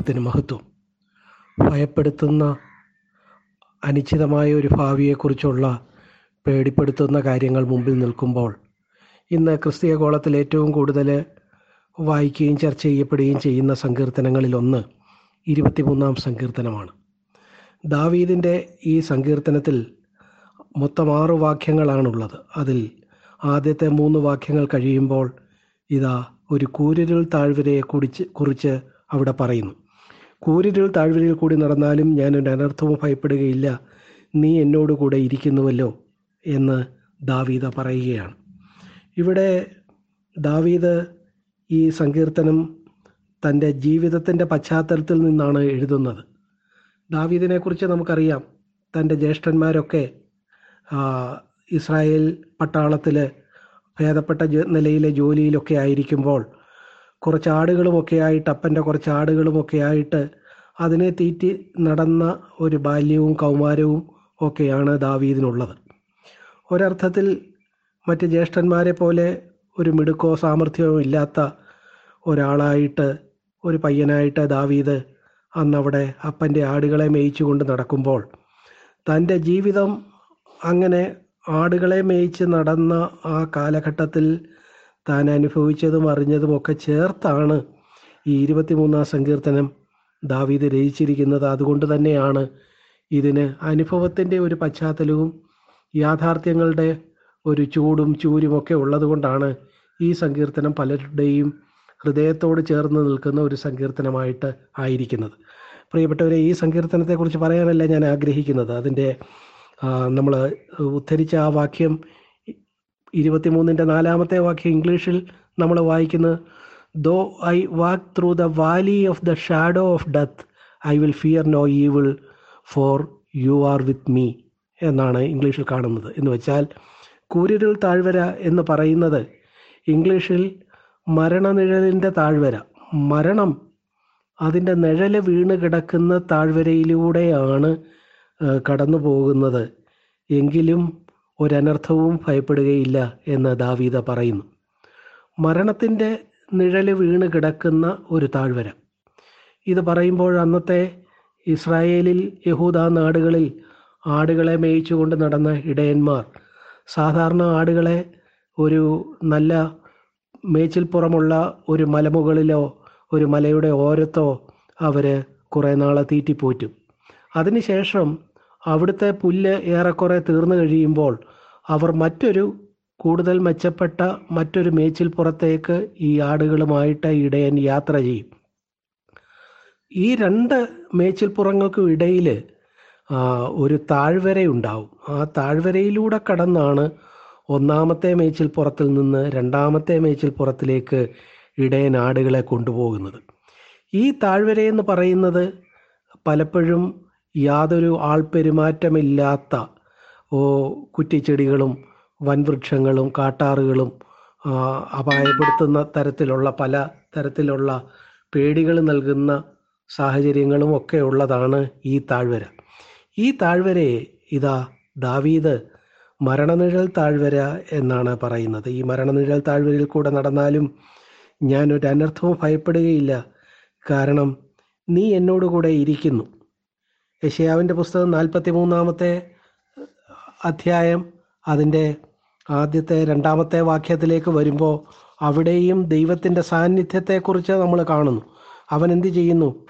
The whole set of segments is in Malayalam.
നാമത്തിന് മഹത്വം. ഭയപ്പെടുത്തുന്ന അനിശ്ചിതമായ ഒരു ഭാവിയെക്കുറിച്ചുള്ള പേടിപ്പെടുത്തുന്ന കാര്യങ്ങൾ മുമ്പിൽ നിൽക്കുമ്പോൾ ഇന്ന് ക്രിസ്തീയ കോളത്തിൽ ഏറ്റവും കൂടുതൽ വായിക്കുകയും ചർച്ച ചെയ്യപ്പെടുകയും ചെയ്യുന്ന സങ്കീർത്തനങ്ങളിലൊന്ന് ഇരുപത്തിമൂന്നാം സങ്കീർത്തനമാണ്. ദാവീദിന്റെ ഈ സങ്കീർത്തനത്തിൽ മൊത്തം ആറ് വാക്യങ്ങളാണുള്ളത്. അതിൽ ആദ്യത്തെ മൂന്ന് വാക്യങ്ങൾ കഴിയുമ്പോൾ ഇതാ ഒരു കൂരിരുൾ താഴ്വരയെ കുടിച്ച് കുറിച്ച് അവിടെ പറയുന്നു. കൂരിരുൾ താഴ്വരയിൽ കൂടി നടന്നാലും ഞാൻ ഒരു അനർത്ഥവും ഭയപ്പെടുകയില്ല. നീ എന്നോട് കൂടെ ഇരിക്കുന്നുവല്ലോ എന്ന് ദാവീദ പറയുകയാണ്. ഇവിടെ ദാവീദ് ഈ സങ്കീർത്തനം തന്റെ ജീവിതത്തിന്റെ പശ്ചാത്തലത്തിൽ നിന്നാണ് എഴുതുന്നത്. ദാവീദിനെക്കുറിച്ച് നമുക്കറിയാം. തന്റെ ജ്യേഷ്ഠന്മാരൊക്കെ ഇസ്രായേൽ പട്ടാളത്തിൽ ഭേദപ്പെട്ട നിലയിലെ ജോലിയിലൊക്കെ ആയിരിക്കുമ്പോൾ കുറച്ച് ആടുകളുമൊക്കെ ആയിട്ട് അപ്പന്റെ കുറച്ച് ആടുകളുമൊക്കെ ആയിട്ട് അതിനെ തീറ്റി നടന്ന ഒരു ബാല്യവും കൗമാരവും ഒക്കെയാണ് ദാവീദിനുള്ളത്. ഒരർത്ഥത്തിൽ മറ്റ് ജ്യേഷ്ഠന്മാരെ പോലെ ഒരു മിടുക്കോ സാമർഥ്യമോ ഇല്ലാത്ത ഒരാളായിട്ട് ഒരു പയ്യനായിട്ട് ദാവീദ് അന്നവിടെ അപ്പന്റെ ആടുകളെ മേയിച്ചു കൊണ്ട് നടക്കുമ്പോൾ തന്റെ ജീവിതം അങ്ങനെ ആടുകളെ മേയിച്ച് നടന്ന ആ കാലഘട്ടത്തിൽ താൻ അനുഭവിച്ചതും അറിഞ്ഞതും ഒക്കെ ചേർത്താണ് ഈ ഇരുപത്തിമൂന്നാം സങ്കീർത്തനം ദാവീദ് രചിച്ചിരിക്കുന്നത്. അതുകൊണ്ട് തന്നെയാണ് ഇതിന് അനുഭവത്തിന്റെ ഒരു പശ്ചാത്തലവും യാഥാർത്ഥ്യങ്ങളുടെ ഒരു ചൂടും ചൂരുമൊക്കെ ഉള്ളതുകൊണ്ടാണ് ഈ സങ്കീർത്തനം പലരുടെയും ഹൃദയത്തോട് ചേർന്ന് നിൽക്കുന്ന ഒരു സങ്കീർത്തനമായിട്ട് ആയിരിക്കുന്നത്. പ്രിയപ്പെട്ടവരെ ഈ സങ്കീർത്തനത്തെക്കുറിച്ച് പറയാനല്ല ഞാൻ ആഗ്രഹിക്കുന്നത്. അതിന്റെ നമ്മൾ ഉദ്ധരിച്ച ആ വാക്യം ഇരുപത്തിമൂന്നിന്റെ നാലാമത്തെ വാക്യം ഇംഗ്ലീഷിൽ നമ്മൾ വായിക്കുന്നത് though I walk through the valley of the shadow of death I will fear no evil for you are with me എന്നാണ് ഇംഗ്ലീഷിൽ കാണുന്നത്. എന്ന് വെച്ചാൽ കൂരിരുൾ താഴ്വര എന്ന് പറയുന്നത് ഇംഗ്ലീഷിൽ മരണനിഴലിന്റെ താഴ്വര. മരണം അതിന്റെ നിഴൽ വീണ് കിടക്കുന്ന താഴ്വരയിലൂടെയാണ് കടന്നു പോകുന്നത് എങ്കിലും ഒരനർത്ഥവും ഭയപ്പെടുകയില്ല എന്ന് ദാവീദ പറയുന്നു. മരണത്തിന്റെ നിഴൽ വീണ് കിടക്കുന്ന ഒരു താഴ്വര. ഇത് പറയുമ്പോൾ അന്നത്തെ ഇസ്രായേലിൽ യഹൂദ നാടുകളിൽ ആടുകളെ മേയിച്ചുകൊണ്ട് നടന്ന ഇടയന്മാർ സാധാരണ ആടുകളെ ഒരു നല്ല മേച്ചിൽപ്പുറമുള്ള ഒരു മലമുകളിലോ ഒരു മലയുടെ ഓരത്തോ അവർ കുറേ നാളെ തീറ്റിപ്പോറ്റും. അതിനുശേഷം അവിടുത്തെ പുല്ല് ഏറെക്കുറെ തീർന്നു കഴിയുമ്പോൾ അവർ മറ്റൊരു കൂടുതൽ മെച്ചപ്പെട്ട മറ്റൊരു മേച്ചിൽ പുറത്തേക്ക് ഈ ആടുകളുമായിട്ട് ഇടയൻ യാത്ര ചെയ്യും. ഈ രണ്ട് മേച്ചിൽപ്പുറങ്ങൾക്കും ഇടയിൽ ഒരു താഴ്വരയുണ്ടാവും ആ താഴ്വരയിലൂടെ കടന്നാണ് ഒന്നാമത്തെ മേച്ചിൽപ്പുറത്തിൽ നിന്ന് രണ്ടാമത്തെ മേച്ചിൽപ്പുറത്തിലേക്ക് ഇടയൻ ആടുകളെ കൊണ്ടുപോകുന്നത്. ഈ താഴ്വരയെന്ന് പറയുന്നത് പലപ്പോഴും യാതൊരു ഓ കുറ്റിച്ചെടികളും വൻവൃക്ഷങ്ങളും കാട്ടാറുകളും അപായപ്പെടുത്തുന്ന തരത്തിലുള്ള പല തരത്തിലുള്ള പേടികൾ നൽകുന്ന സാഹചര്യങ്ങളും ഒക്കെ ഉള്ളതാണ് ഈ താഴ്വര. ഈ താഴ്വരയെ ഇതാ ദാവീദ് മരണനിഴൽ താഴ്വര എന്നാണ് പറയുന്നത്. ഈ മരണനിഴൽ താഴ്വരയിൽ കൂടെ നടന്നാലും ഞാൻ ഒരു അനർത്ഥവും ഭയപ്പെടുകയില്ല. കാരണം നീ എന്നോടുകൂടെ ഇരിക്കുന്നു. യശയാവിന്റെ പുസ്തകം നാൽപ്പത്തി മൂന്നാമത്തെ അധ്യായം അതിന്റെ ആദ്യത്തെ രണ്ടാമത്തെ വാക്യത്തിലേക്ക് വരുമ്പോൾ അവിടെയും ദൈവത്തിന്റെ സാന്നിധ്യത്തെക്കുറിച്ച് നമ്മൾ കാണുന്നു. അവൻ എന്ത് ചെയ്യുന്നു?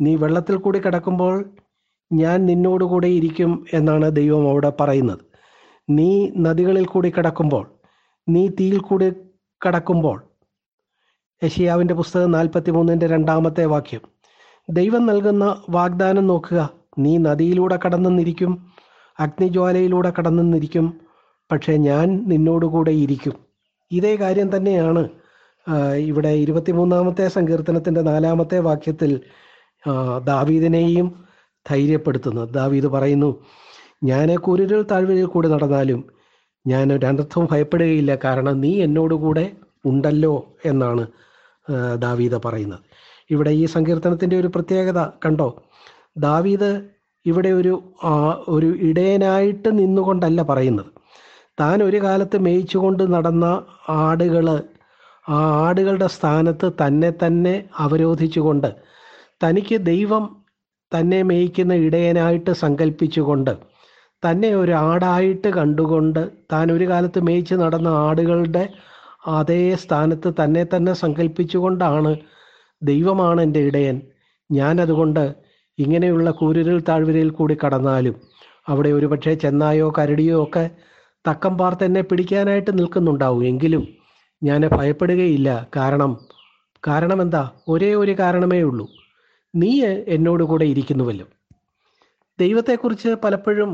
നീ വെള്ളത്തിൽ കൂടി കിടക്കുമ്പോൾ ഞാൻ നിന്നോടുകൂടെ ഇരിക്കും എന്നാണ് ദൈവം അവിടെ പറയുന്നത്. നീ നദികളിൽ കൂടി കിടക്കുമ്പോൾ നീ തീയിൽ കൂടി കടക്കുമ്പോൾ യഷിയാവിന്റെ പുസ്തകം നാൽപ്പത്തി മൂന്നിന്റെ രണ്ടാമത്തെ വാക്യം. ദൈവം നൽകുന്ന വാഗ്ദാനം നോക്കുക. നീ നദിയിലൂടെ കടന്നെന്നിരിക്കും അഗ്നിജ്വാലയിലൂടെ കടന്നെന്നിരിക്കും പക്ഷേ ഞാൻ നിന്നോടുകൂടെ ഇരിക്കും. ഇതേ കാര്യം തന്നെയാണ് ഇവിടെ ഇരുപത്തിമൂന്നാമത്തെ സങ്കീർത്തനത്തിന്റെ നാലാമത്തെ വാക്യത്തിൽ ദാവീദിനെയും ധൈര്യപ്പെടുത്തുന്നത്. ദാവീദ് പറയുന്നു ഞാൻ കുരുരൽ താഴ്വരയിൽ കൂടി നടന്നാലും ഞാൻ രണ്ടർത്ഥവും ഭയപ്പെടുകയില്ല കാരണം നീ എന്നോടുകൂടെ ഉണ്ടല്ലോ എന്നാണ് ദാവീദ് പറയുന്നത്. ഇവിടെ ഈ സങ്കീർത്തനത്തിന്റെ ഒരു പ്രത്യേകത കണ്ടോ? ദാവീദ് ഇവിടെ ഒരു ഒരു ഇടയനായിട്ട് നിന്നുകൊണ്ടല്ല പറയുന്നത്. താൻ ഒരു കാലത്ത് മേയിച്ചുകൊണ്ട് നടന്ന ആടുകൾ ആ ആടുകളുടെ സ്ഥാനത്ത് തന്നെ തന്നെ അവരോധിച്ചുകൊണ്ട് തനിക്ക് ദൈവം തന്നെ മേയിക്കുന്ന ഇടയനായിട്ട് സങ്കല്പിച്ചുകൊണ്ട് തന്നെ ഒരു ആടായിട്ട് കണ്ടുകൊണ്ട് താൻ ഒരു കാലത്ത് മേയിച്ച് നടന്ന ആടുകളുടെ അതേ സ്ഥാനത്ത് തന്നെ തന്നെ സങ്കല്പിച്ചുകൊണ്ടാണ് ദൈവമാണ് എന്റെ ഇടയൻ. ഞാനതുകൊണ്ട് ഇങ്ങനെയുള്ള കൂരിരുൾ താഴ്വരയിൽ കൂടി കടന്നാലും അവിടെ ഒരുപക്ഷെ ചെന്നായോ കരടിയോ ഒക്കെ തക്കം പാർത്ത് എന്നെ പിടിക്കാനായിട്ട് നിൽക്കുന്നുണ്ടാവും. എങ്കിലും ഞാൻ ഭയപ്പെടുകയില്ല. കാരണം കാരണം എന്താ ഒരേ ഒരു കാരണമേ ഉള്ളൂ. നീ എന്നോട് കൂടെ ഇരിക്കുന്നുവല്ലോ. ദൈവത്തെക്കുറിച്ച് പലപ്പോഴും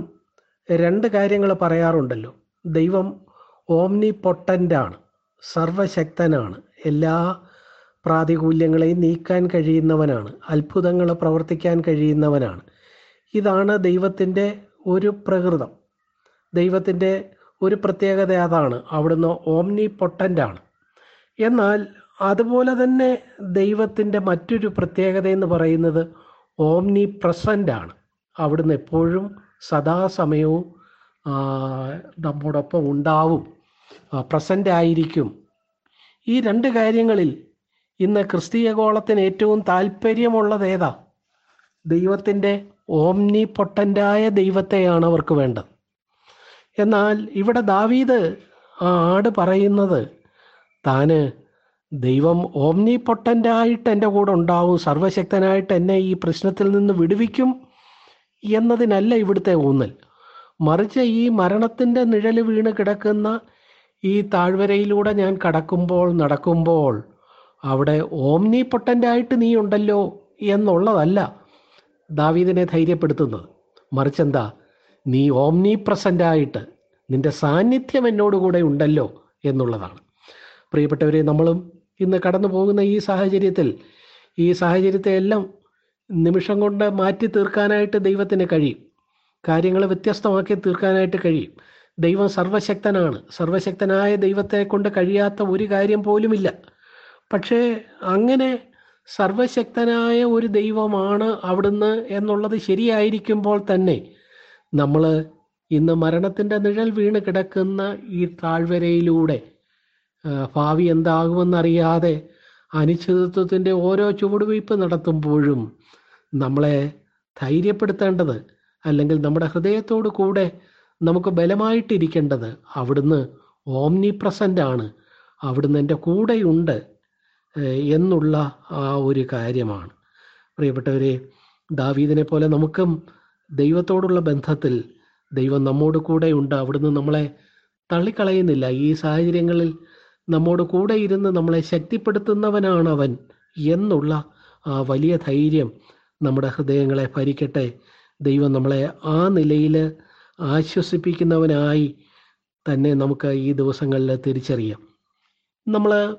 രണ്ട് കാര്യങ്ങൾ പറയാറുണ്ടല്ലോ. ദൈവം ഓംനി പൊട്ടന്റാണ് സർവശക്തനാണ്. എല്ലാ പ്രാതികൂല്യങ്ങളെയും നീക്കാൻ കഴിയുന്നവനാണ്. അത്ഭുതങ്ങൾ പ്രവർത്തിക്കാൻ കഴിയുന്നവനാണ്. ഇതാണ് ദൈവത്തിന്റെ ഒരു പ്രകൃതം. ദൈവത്തിന്റെ ഒരു പ്രത്യേകത അതാണ്. അവിടുന്ന് ഓംനി പൊട്ടന്റാണ് എന്നാൽ അതുപോലെ തന്നെ ദൈവത്തിന്റെ മറ്റൊരു പ്രത്യേകത എന്ന് പറയുന്നത് ഓംനി പ്രസന്റാണ് അവിടുന്ന് എപ്പോഴും സദാസമയവും നമ്മോടൊപ്പം ഉണ്ടാവും പ്രസന്റ് ആയിരിക്കും ഈ രണ്ട് കാര്യങ്ങളിൽ ഇന്ന് ക്രിസ്തീയ ഗോളത്തിന് ഏറ്റവും താല്പര്യമുള്ളത് ഏതാ? ദൈവത്തിന്റെ ഓംനി പൊട്ടന്റായ ദൈവത്തെയാണ് അവർക്ക് വേണ്ടത്. എന്നാൽ ഇവിടെ ദാവീദ് ആ ആട് പറയുന്നത് താന് ദൈവം ഓംനി പൊട്ടന്റായിട്ട് എന്റെ കൂടെ ഉണ്ടാവും സർവശക്തനായിട്ട് എന്നെ ഈ പ്രശ്നത്തിൽ നിന്ന് വിടുവിക്കും എന്നതിനല്ല ഇവിടുത്തെ ഊന്നൽ. മറിച്ച് ഈ മരണത്തിന്റെ നിഴൽ വീണ് കിടക്കുന്ന ഈ താഴ്വരയിലൂടെ ഞാൻ കടക്കുമ്പോൾ നടക്കുമ്പോൾ അവിടെ ഓംനി പൊട്ടന്റായിട്ട് നീ ഉണ്ടല്ലോ എന്നുള്ളതല്ല ദാവീദിനെ ധൈര്യപ്പെടുത്തുന്നത്. മറിച്ചെന്താ? നീ ഓംനി പ്രസന്റായിട്ട് നിന്റെ സാന്നിധ്യം എന്നോടുകൂടെ ഉണ്ടല്ലോ എന്നുള്ളതാണ്. പ്രിയപ്പെട്ടവരെ നമ്മളും ഇന്ന് കടന്നു പോകുന്ന ഈ സാഹചര്യത്തിൽ ഈ സാഹചര്യത്തെ എല്ലാം നിമിഷം കൊണ്ട് മാറ്റി തീർക്കാനായിട്ട് ദൈവത്തിന് കഴിയും. കാര്യങ്ങൾ വ്യത്യസ്തമാക്കി തീർക്കാനായിട്ട് കഴിയും. ദൈവം സർവശക്തനാണ്. സർവശക്തനായ ദൈവത്തെ കൊണ്ട് കഴിയാത്ത ഒരു കാര്യം പോലുമില്ല. പക്ഷേ അങ്ങനെ സർവശക്തനായ ഒരു ദൈവമാണ് അവിടുന്ന് എന്നുള്ളത് ശരിയായിരിക്കുമ്പോൾ തന്നെ നമ്മൾ ഇന്ന് മരണത്തിന്റെ നിഴൽ വീണ് കിടക്കുന്ന ഈ താഴ്വരയിലൂടെ ഭാവി എന്താകുമെന്നറിയാതെ അനിശ്ചിതത്വത്തിന്റെ ഓരോ ചുവടുവയ്പ് നടത്തുമ്പോഴും നമ്മളെ ധൈര്യപ്പെടുത്തേണ്ടത് അല്ലെങ്കിൽ നമ്മുടെ ഹൃദയത്തോട് കൂടെ നമുക്ക് ബലമായിട്ടിരിക്കേണ്ടത് അവിടുന്ന് ഓംനി പ്രസന്റ് ആണ് അവിടുന്ന് എന്റെ കൂടെയുണ്ട്. എന്നുള്ള ആ ഒരു കാര്യമാണ്. പ്രിയപ്പെട്ടവരെ ദാവീദിനെ പോലെ നമുക്കും ദൈവത്തോടുള്ള ബന്ധത്തിൽ ദൈവം നമ്മോട് കൂടെ ഉണ്ട്. അവിടുന്ന് നമ്മളെ തള്ളിക്കളയുന്നില്ല. ഈ സാഹചര്യങ്ങളിൽ നമ്മോട് കൂടെ ഇരുന്ന് നമ്മളെ ശക്തിപ്പെടുത്തുന്നവനാണ് അവൻ എന്നുള്ള ആ വലിയ ധൈര്യം നമ്മുടെ ഹൃദയങ്ങളെ ഭരിക്കട്ടെ. ദൈവം നമ്മളെ ആ നിലയിൽ ആശ്വസിപ്പിക്കുന്നവനായി തന്നെ നമുക്ക് ഈ ദിവസങ്ങളിൽ തിരിച്ചറിയാം. നമ്മൾ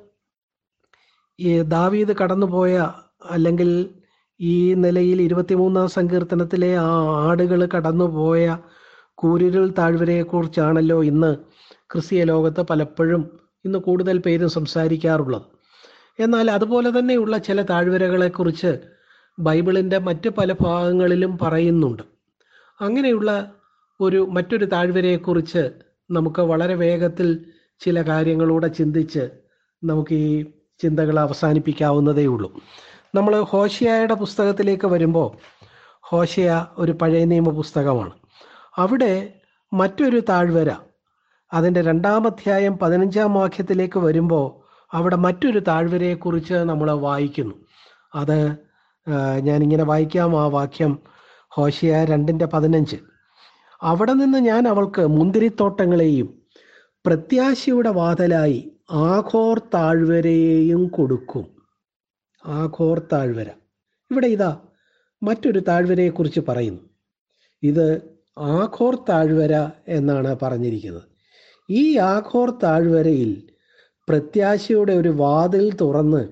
ഈ ദാവീദ് കടന്നുപോയ അല്ലെങ്കിൽ ഈ നിലയിൽ ഇരുപത്തിമൂന്നാം സങ്കീർത്തനത്തിലെ ആ ആടുകൾ കടന്നുപോയ കൂരിരുൾ താഴ്വരയെക്കുറിച്ചാണല്ലോ ഇന്ന് ക്രിസ്തീയ ലോകത്ത് പലപ്പോഴും ഇന്ന് കൂടുതൽ പേരും സംസാരിക്കാറുള്ളത്. എന്നാൽ അതുപോലെ തന്നെയുള്ള ചില താഴ്വരകളെക്കുറിച്ച് ബൈബിളിന്റെ മറ്റ് പല ഭാഗങ്ങളിലും പറയുന്നുണ്ട്. അങ്ങനെയുള്ള ഒരു മറ്റൊരു താഴ്വരയെക്കുറിച്ച് നമുക്ക് വളരെ വേഗത്തിൽ ചില കാര്യങ്ങളൂടെ ചിന്തിച്ച് നമുക്ക് ഈ ചിന്തകൾ അവസാനിപ്പിക്കാവുന്നതേ ഉള്ളൂ. നമ്മൾ ഹോഷിയായുടെ പുസ്തകത്തിലേക്ക് വരുമ്പോൾ ഹോഷിയ ഒരു പഴയ നിയമ പുസ്തകമാണ്. അവിടെ മറ്റൊരു താഴ്വര അതിന്റെ രണ്ടാം അധ്യായം പതിനഞ്ചാം വാക്യത്തിലേക്ക് വരുമ്പോൾ അവിടെ മറ്റൊരു താഴ്വരയെക്കുറിച്ച് നമ്മൾ വായിക്കുന്നു. അത് ഞാനിങ്ങനെ വായിക്കാം ആ വാക്യം ഹോഷിയ രണ്ടിന്റെ പതിനഞ്ച്. അവിടെ നിന്ന് ഞാൻ അവൾക്ക് മുന്തിരിത്തോട്ടങ്ങളെയും പ്രത്യാശയുടെ വാതലായി ആഘോർ താഴ്വരയെയും കൊടുക്കും. ആഘോർ താഴ്വര. ഇവിടെ ഇതാ മറ്റൊരു താഴ്വരയെക്കുറിച്ച് പറയുന്നു. ഇത് ആഘോർ താഴ്വര എന്നാണ് പറഞ്ഞിരിക്കുന്നത്. ഈ ആഘോർ താഴ്വരയിൽ പ്രത്യാശയുടെ ഒരു വാതിൽ തുറന്ന്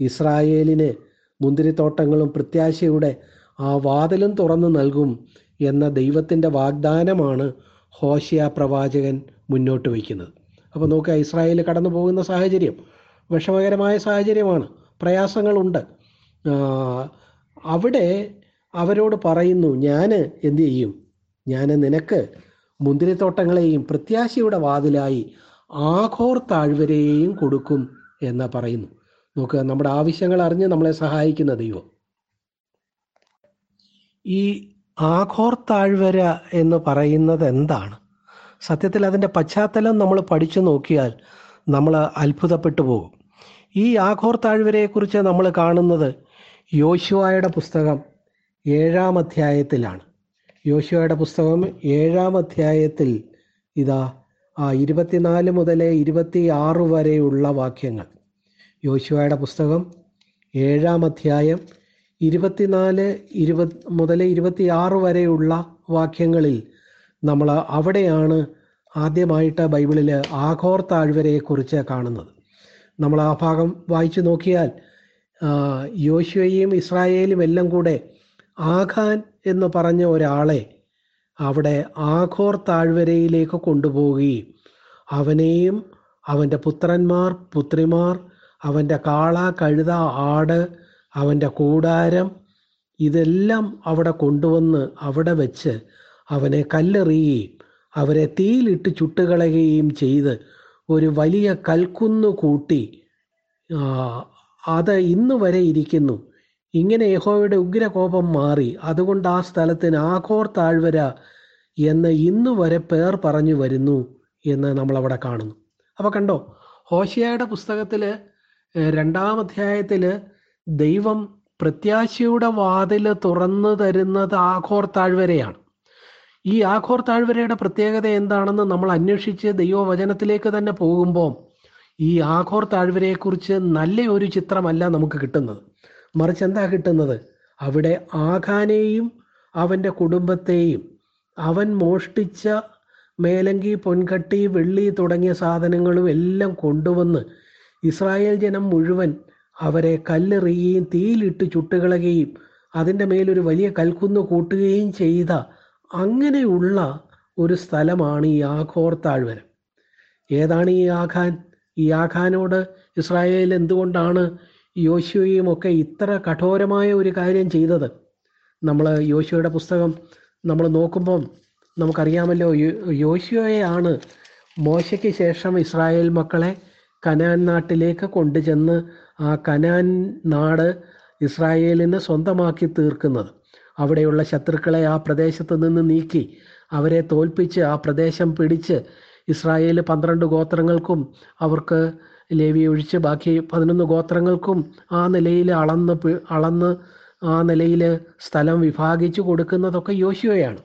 ഇസ്രായേലിന് മുന്തിരിത്തോട്ടങ്ങളും പ്രത്യാശയുടെ ആ വാതിലും തുറന്നു നൽകും എന്ന ദൈവത്തിന്റെ വാഗ്ദാനമാണ് ഹോഷിയ പ്രവാചകൻ മുന്നോട്ട് വയ്ക്കുന്നത്. അപ്പോൾ നോക്കുക ഇസ്രായേൽ കടന്നു പോകുന്ന സാഹചര്യം വിഷമകരമായ സാഹചര്യമാണ്. പ്രയാസങ്ങളുണ്ട്. അവിടെ അവരോട് പറയുന്നു ഞാൻ എന്തു ചെയ്യും? ഞാൻ നിനക്ക് മുന്തിരിത്തോട്ടങ്ങളെയും പ്രത്യാശയുടെ വാതിലായി ആഘോർ താഴ്വരയെയും കൊടുക്കും എന്ന് പറയുന്നു. നോക്കുക നമ്മുടെ ആവശ്യങ്ങൾ അറിഞ്ഞ് നമ്മളെ സഹായിക്കുന്ന ദൈവം. ഈ ആഘോർ താഴ്വര എന്ന് പറയുന്നത് എന്താണ്? സത്യത്തിൽ അതിന്റെ പശ്ചാത്തലം നമ്മൾ പഠിച്ചു നോക്കിയാൽ നമ്മൾ അത്ഭുതപ്പെട്ടു പോകും. ഈ ആഘോർ താഴ്വരയെക്കുറിച്ച് നമ്മൾ കാണുന്നത് യോശുവായുടെ പുസ്തകം ഏഴാം അധ്യായത്തിലാണ്. യോശുവായുടെ പുസ്തകം ഏഴാം അധ്യായത്തിൽ ഇതാ ആ ഇരുപത്തിനാല് മുതൽ ഇരുപത്തി ആറ് വരെയുള്ള വാക്യങ്ങൾ. യോശുവായുടെ പുസ്തകം ഏഴാം അധ്യായം ഇരുപത്തിനാല് ഇരുപത് മുതൽ ഇരുപത്തി ആറ് വരെയുള്ള വാക്യങ്ങളിൽ നമ്മൾ അവിടെയാണ് ആദ്യമായിട്ട് ബൈബിളിൽ ആഘോർ താഴ്വരയെക്കുറിച്ച് കാണുന്നത്. നമ്മൾ ആ ഭാഗം വായിച്ചു നോക്കിയാൽ യോശുവയും ഇസ്രായേലും എല്ലാം കൂടെ ആഖാൻ എന്ന് പറഞ്ഞ ഒരാളെ അവിടെ ആഘോർ താഴ്വരയിലേക്ക് കൊണ്ടുപോവുകയും അവനെയും അവന്റെ പുത്രന്മാർ പുത്രിമാർ അവന്റെ കാള കഴുത ആട് അവന്റെ കൂടാരം ഇതെല്ലാം അവിടെ കൊണ്ടുവന്ന് അവിടെ വെച്ച് അവനെ കല്ലെറിയുകയും അവരെ തീയിലിട്ട് ചുട്ടുകളയുകയും ചെയ്ത് ഒരു വലിയ കൽക്കുന്ന് കൂട്ടി അത് ഇന്ന് വരെ ഇരിക്കുന്നു. ഇങ്ങനെ യഹോവയുടെ ഉഗ്രകോപം മാറി. അതുകൊണ്ട് ആ സ്ഥലത്തിന് ആഘോർ താഴ്വര എന്ന് ഇന്ന് വരെ പേർ പറഞ്ഞു വരുന്നു എന്ന് നമ്മൾ അവിടെ കാണുന്നു. അപ്പോൾ കണ്ടോ ഹോഷിയായുടെ പുസ്തകത്തിൽ രണ്ടാം അധ്യായത്തിൽ ദൈവം പ്രത്യാശയുടെ വാതിൽ തുറന്നു തരുന്നത് ആഘോർ താഴ്വരയാണ്. ഈ ആഘോർ താഴ്വരയുടെ പ്രത്യേകത എന്താണെന്ന് നമ്മൾ അന്വേഷിച്ച് ദൈവവചനത്തിലേക്ക് തന്നെ പോകുമ്പോൾ ഈ ആഘോർ താഴ്വരയെക്കുറിച്ച് നല്ല ഒരു ചിത്രമല്ല നമുക്ക് കിട്ടുന്നത്. മറിച്ച് എന്താ കിട്ടുന്നത്? അവിടെ ആഖാനെയും അവന്റെ കുടുംബത്തെയും അവൻ മോഷ്ടിച്ച മേലങ്കി പൊൻകട്ടി വെള്ളി തുടങ്ങിയ സാധനങ്ങളും എല്ലാം കൊണ്ടുവന്ന് ഇസ്രായേൽ ജനം മുഴുവൻ അവരെ കല്ലെറിയുകയും തീയിലിട്ട് ചുട്ടുകളയുകയും അതിന്റെ മേലൊരു വലിയ കൽക്കുന്ന് കൂട്ടുകയും ചെയ്ത അങ്ങനെയുള്ള ഒരു സ്ഥലമാണ് ഈ ആഘോർ താഴ്വര. ഏതാണ് ഈ ആഖാൻ? ഈ ആഖാനോട് ഇസ്രായേൽ എന്തുകൊണ്ടാണ് യോശുവയും ഒക്കെ ഇത്ര കഠോരമായ ഒരു കാര്യം ചെയ്തത്? നമ്മൾ യോശുവയുടെ പുസ്തകം നമ്മൾ നോക്കുമ്പം നമുക്കറിയാമല്ലോ യോശുവയാണ് മോശയ്ക്ക് ശേഷം ഇസ്രായേൽ മക്കളെ കനാൻ നാട്ടിലേക്ക് കൊണ്ടുചെന്ന് ആ കനാൻ നാട് ഇസ്രായേലിന് സ്വന്തമാക്കി തീർക്കുന്നത്. അവിടെയുള്ള ശത്രുക്കളെ ആ പ്രദേശത്ത് നിന്ന് നീക്കി അവരെ തോൽപ്പിച്ച് ആ പ്രദേശം പിടിച്ച് ഇസ്രായേൽ പന്ത്രണ്ട് ഗോത്രങ്ങൾക്കും അവർക്ക് ലേവി ഒഴിച്ച് ബാക്കി പതിനൊന്ന് ഗോത്രങ്ങൾക്കും ആ നിലയിൽ അളന്ന് അളന്ന് ആ നിലയിൽ സ്ഥലം വിഭാഗിച്ചു കൊടുക്കുന്നതൊക്കെ യോശുവയാണ്.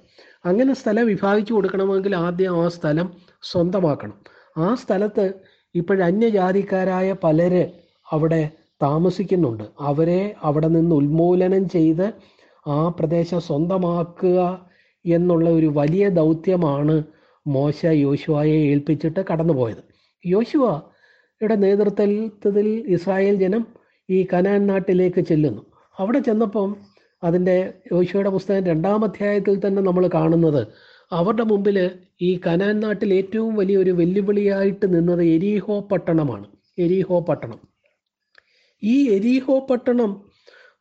അങ്ങനെ സ്ഥലം വിഭാഗിച്ചു കൊടുക്കണമെങ്കിൽ ആദ്യം ആ സ്ഥലം സ്വന്തമാക്കണം. ആ സ്ഥലത്ത് ഇപ്പോഴന്യജാതിക്കാരായ പലര് അവിടെ താമസിക്കുന്നുണ്ട്. അവരെ അവിടെ നിന്ന് ഉന്മൂലനം ചെയ്ത് ആ പ്രദേശം സ്വന്തമാക്കുക എന്നുള്ള ഒരു വലിയ ദൗത്യമാണ് മോശ യോശുവയെ ഏൽപ്പിച്ചിട്ട് കടന്നുപോയത്. യോശുവയുടെ നേതൃത്വത്തിൽ ഇസ്രായേൽ ജനം ഈ കനാൻ നാട്ടിലേക്ക് ചെല്ലുന്നു. അവിടെ ചെന്നപ്പം അതിന്റെ യോശുവയുടെ പുസ്തകം രണ്ടാം അധ്യായത്തിൽ തന്നെ നമ്മൾ കാണുന്നത് അവരുടെ മുമ്പിൽ ഈ കനാൻ നാട്ടിൽ ഏറ്റവും വലിയൊരു വെല്ലുവിളിയായിട്ട് നിന്നത് എരീഹോ പട്ടണമാണ്. എരീഹോ പട്ടണം. ഈ എരീഹോ പട്ടണം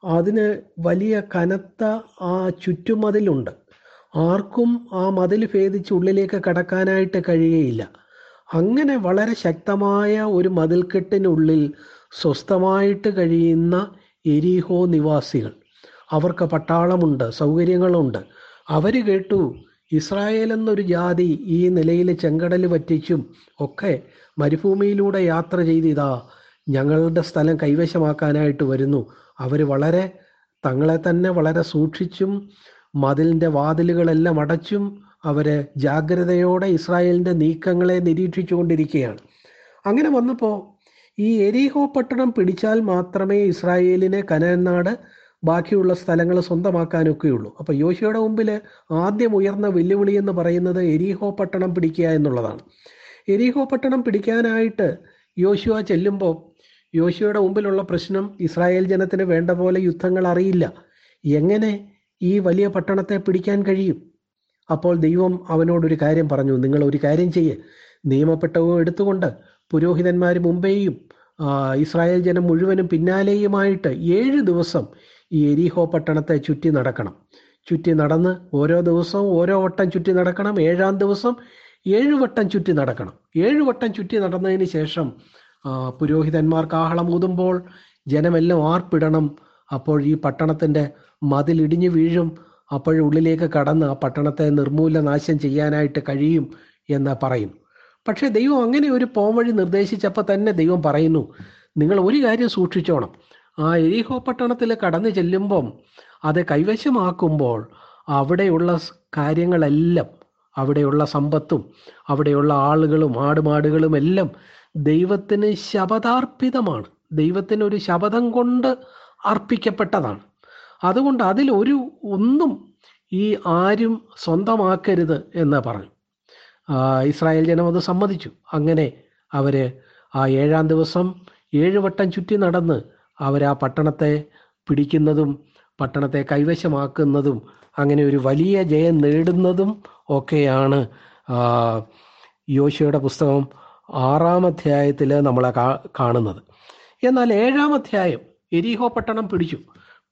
അതിന് വലിയ കനത്ത ആ ചുറ്റുമതിലുണ്ട്. ആർക്കും ആ മതിൽ ഭേദിച്ച് ഉള്ളിലേക്ക് കടക്കാനായിട്ട് കഴിയുകയില്ല അങ്ങനെ വളരെ ശക്തമായ ഒരു മതിൽക്കെട്ടിനുള്ളിൽ സ്വസ്ഥമായിട്ട് കഴിയുന്ന എരിഹോ നിവാസികൾ. അവർക്ക് പട്ടാളമുണ്ട് സൗകര്യങ്ങളുണ്ട്. അവർ കേട്ടു ഇസ്രായേൽ എന്നൊരു ജാതി ഈ നിലയിൽ ചെങ്കടൽ പറ്റിച്ചും ഒക്കെ മരുഭൂമിയിലൂടെ യാത്ര ചെയ്തിതാ ഞങ്ങളുടെ സ്ഥലം കൈവശമാക്കാനായിട്ട് വരുന്നു. അവർ വളരെ തങ്ങളെ തന്നെ വളരെ സൂക്ഷിച്ചും മതിലിന്റെ വാതിലുകളെല്ലാം അടച്ചും അവർ ജാഗ്രതയോടെ ഇസ്രായേലിന്റെ നീക്കങ്ങളെ നിരീക്ഷിച്ചു കൊണ്ടിരിക്കുകയാണ് അങ്ങനെ വന്നപ്പോൾ ഈ എരിഹോ പട്ടണം പിടിച്ചാൽ മാത്രമേ ഇസ്രായേലിനെ കനനാട് നാട് ബാക്കിയുള്ള സ്ഥലങ്ങൾ സ്വന്തമാക്കാനൊക്കെയുള്ളൂ. അപ്പോൾ യോശിയുടെ മുമ്പിൽ ആദ്യം ഉയർന്ന വെല്ലുവിളി എന്ന് പറയുന്നത് എരിഹോ പട്ടണം പിടിക്കുക എന്നുള്ളതാണ്. എരിഹോ പട്ടണം പിടിക്കാനായിട്ട് യോശുവ ചെല്ലുമ്പോൾ യോശുവയുടെ മുമ്പിലുള്ള പ്രശ്നം ഇസ്രായേൽ ജനത്തിന് വേണ്ട പോലെ യുദ്ധങ്ങൾ അറിയില്ല. എങ്ങനെ ഈ വലിയ പട്ടണത്തെ പിടിക്കാൻ കഴിയും? അപ്പോൾ ദൈവം അവനോടൊരു കാര്യം പറഞ്ഞു. നിങ്ങൾ ഒരു കാര്യം ചെയ്യേ. നിയമപ്പെട്ടവും എടുത്തുകൊണ്ട് പുരോഹിതന്മാർ മുമ്പേയും ഇസ്രായേൽ ജനം മുഴുവനും പിന്നാലെയുമായിട്ട് ഏഴ് ദിവസം ഈ എരിഹോ പട്ടണത്തെ ചുറ്റി നടക്കണം. ചുറ്റി നടന്ന് ഓരോ ദിവസവും ഓരോ വട്ടം ചുറ്റി നടക്കണം. ഏഴാം ദിവസം ഏഴ് വട്ടം ചുറ്റി നടക്കണം. ഏഴ് വട്ടം ചുറ്റി നടന്നതിന് ശേഷം പുരോഹിതന്മാർ കാഹളം ഊതുമ്പോൾ ജനമെല്ലാം ആർപ്പിടണം. അപ്പോൾ ഈ പട്ടണത്തിന്റെ മതിലിടിഞ്ഞു വീഴും. അപ്പോഴുള്ളിലേക്ക് കടന്ന് ആ പട്ടണത്തെ നിർമൂലനാശം ചെയ്യാനായിട്ട് കഴിയും എന്ന് പറയുന്നു. പക്ഷേ ദൈവം അങ്ങനെ ഒരു പോംവഴി നിർദ്ദേശിച്ചപ്പോൾ തന്നെ ദൈവം പറയുന്നു നിങ്ങൾ ഒരു കാര്യം സൂക്ഷിച്ചോണം. ആ എരിഹോ പട്ടണത്തിൽ കടന്നു ചെല്ലുമ്പം അത് കൈവശമാക്കുമ്പോൾ അവിടെയുള്ള കാര്യങ്ങളെല്ലാം അവിടെയുള്ള സമ്പത്തും അവിടെയുള്ള ആളുകളും ആടുമാടുകളും എല്ലാം ദൈവത്തിന് ശപഥാർപ്പിതമാണ്. ദൈവത്തിന് ഒരു ശപഥം കൊണ്ട് അർപ്പിക്കപ്പെട്ടതാണ്. അതുകൊണ്ട് അതിൽ ഒരു ഒന്നും ഈ ആരും സ്വന്തമാക്കരുത് എന്ന് പറഞ്ഞു. ഇസ്രായേൽ ജനം അത് സമ്മതിച്ചു. അങ്ങനെ അവർ ആ ഏഴാം ദിവസം ഏഴ് വട്ടം ചുറ്റി നടന്ന് അവർ ആ പട്ടണത്തെ പിടിക്കുന്നതും പട്ടണത്തെ കൈവശമാക്കുന്നതും അങ്ങനെ ഒരു വലിയ ജയം നേടുന്നതും ഒക്കെയാണ് യോശയുടെ പുസ്തകം ആറാം അധ്യായത്തിൽ നമ്മളെ കാണുന്നത്. എന്നാൽ ഏഴാം അധ്യായം എരിഹോ പട്ടണം പിടിച്ചു.